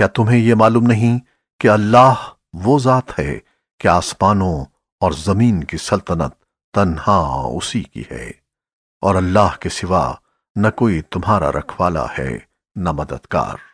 کیا تمہیں یہ معلوم نہیں کہ اللہ وہ ذات ہے کہ آسمانوں اور زمین کی سلطنت تنہا اسی کی ہے، اور اللہ کے سوا نہ کوئی تمہارا رکھوالا ہے، نہ مددگار۔